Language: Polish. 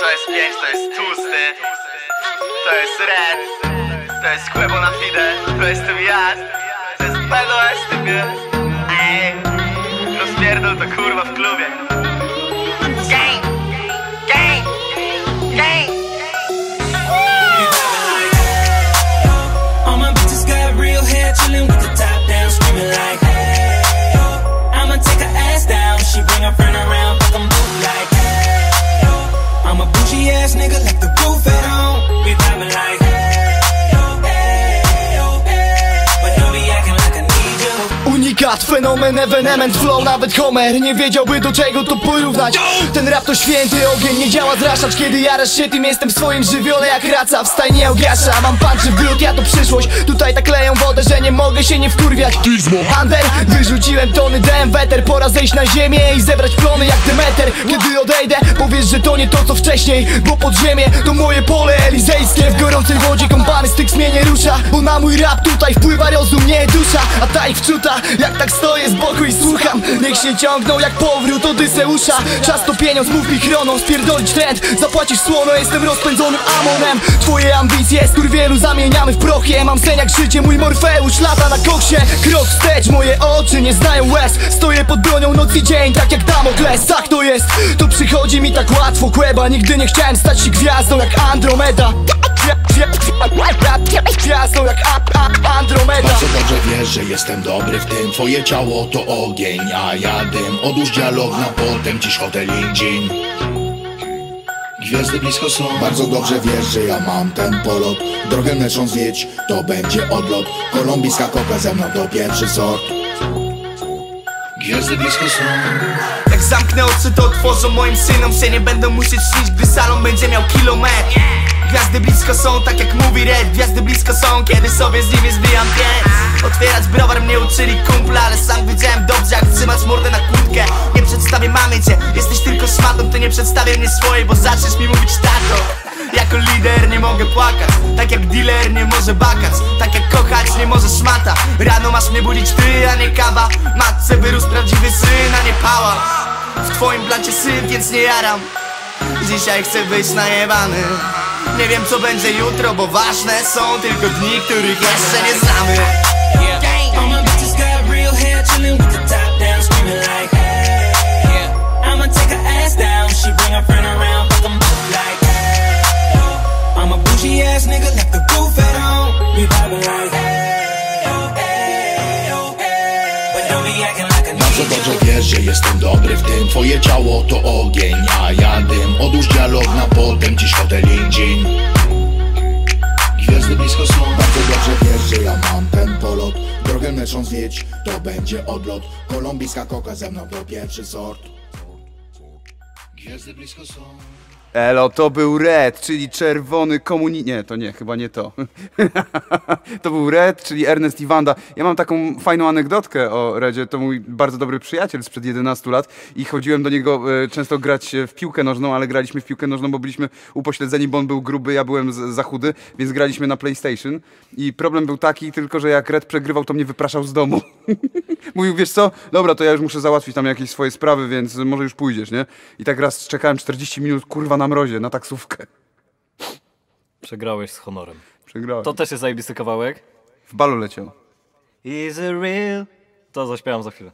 Co jest pięć, to jest tłusty. To jest red To jest kłębo na fide. To jest tym jazd To jest PLOS typie. Ej Rozpierdol to kurwa w klubie Unikat, fenomen, evenement, flow, nawet Homer Nie wiedziałby do czego to porównać. Ten rap to święty ogień, nie działa zraszacz. Kiedy jarasz się tym, jestem w swoim żywiole jak raca W stajni ograsza, mam panczy w gród, ja to przyszłość. Tutaj tak leją że nie mogę się nie wkurwiać. Under, wyrzuciłem tony DM weter. Pora zejść na ziemię i zebrać plony jak Demeter. Kiedy odejdę, powiesz, że to nie to co wcześniej. Bo podziemie to moje pole elizejskie. W gorącej wodzie kąpany styk mnie nie rusza. Bo na mój rap tutaj wpływa rozum, nie dusza. A ta ich wczuta, jak tak stoję z boku i słucham. Niech się ciągną jak powrót Odyseusza Czas to pieniądz, mów mi chroną, spierdolić trend. Zapłacisz słono, jestem rozpędzonym amonem. Twoje ambicje z wielu zamieniamy w prochie Mam sen jak życie, mój Morfeusz lata na koksie. Krok wstecz, moje oczy nie znają łez. Stoję pod bronią noc i dzień, tak jak Damokles Tak to jest, to przychodzi mi tak łatwo Kłeba, nigdy nie chciałem stać się gwiazdą jak Andromeda. Gwiazdą jak Andromeda. Bardzo dobrze wiesz, że jestem dobry w tym. Twoje ciało to ogień, a ja dym. Odłóż dialog na potem, dziś hotel dzień Gwiazdy blisko są. Bardzo dobrze wiesz, że ja mam ten polot. Drogę mleczną zjedź, to będzie odlot. Kolumbijska koka ze mną to pierwszy sort. Gwiazdy blisko są. Jak zamknę oczy to otworzą moim synom się. Nie będą musieć śnić, gdy salon będzie miał kilometr. Gwiazdy blisko są, tak jak mówi Red. Gwiazdy blisko są, kiedy sobie z nimi zbijam pięć Otwierać browar mnie uczyli kumple Ale sam wiedziałem dobrze jak trzymać mordę na kłódkę mamy cię, jesteś tylko szmatą Ty nie przedstawię mnie swojej, bo zaczniesz mi mówić tato. Jako lider nie mogę płakać Tak jak dealer nie może bakać Tak jak kochać nie może szmata. Rano masz mnie budzić ty, a nie kawa. Matce wyrósł prawdziwy syn, a nie pała W twoim plancie syn, więc nie jaram. Dzisiaj chcę być najebany. Nie wiem co będzie jutro, bo ważne są Tylko dni, których jeszcze nie znamy left the roof at home. We vibing like, hey, yo, hey, yo, hey. But don't be acting like I Bardzo dobrze wiesz, że jestem dobry w tym. Twoje ciało to ogień, a ja dym. Odłóż dialog na potem, dziś hotel dzień Gwiazdy blisko są Bardzo dobrze wiesz, że ja mam ten polot. Drogę mleczną zwiedź, to będzie odlot. Kolumbijska koka ze mną to pierwszy sort. Gwiazdy blisko są Elo, to był Red, czyli czerwony komuni... Nie, to nie, chyba nie to. to był Red, czyli Ernest i Wanda. Ja mam taką fajną anegdotkę o Redzie. To mój bardzo dobry przyjaciel sprzed 11 lat i chodziłem do niego e, często grać w piłkę nożną, ale graliśmy w piłkę nożną, bo byliśmy upośledzeni, bo on był gruby, ja byłem z- za chudy, więc graliśmy na PlayStation. I problem był taki tylko, że jak Red przegrywał, to mnie wypraszał z domu. Mówił, wiesz co, dobra, to ja już muszę załatwić tam jakieś swoje sprawy, więc może już pójdziesz, nie? I tak raz czekałem 40 minut, kurwa, na mrozie, na taksówkę. Przegrałeś z honorem. Przegrałem. To też jest zajebisty kawałek. W balu leciał. Is it real? To zaśpiewam za chwilę.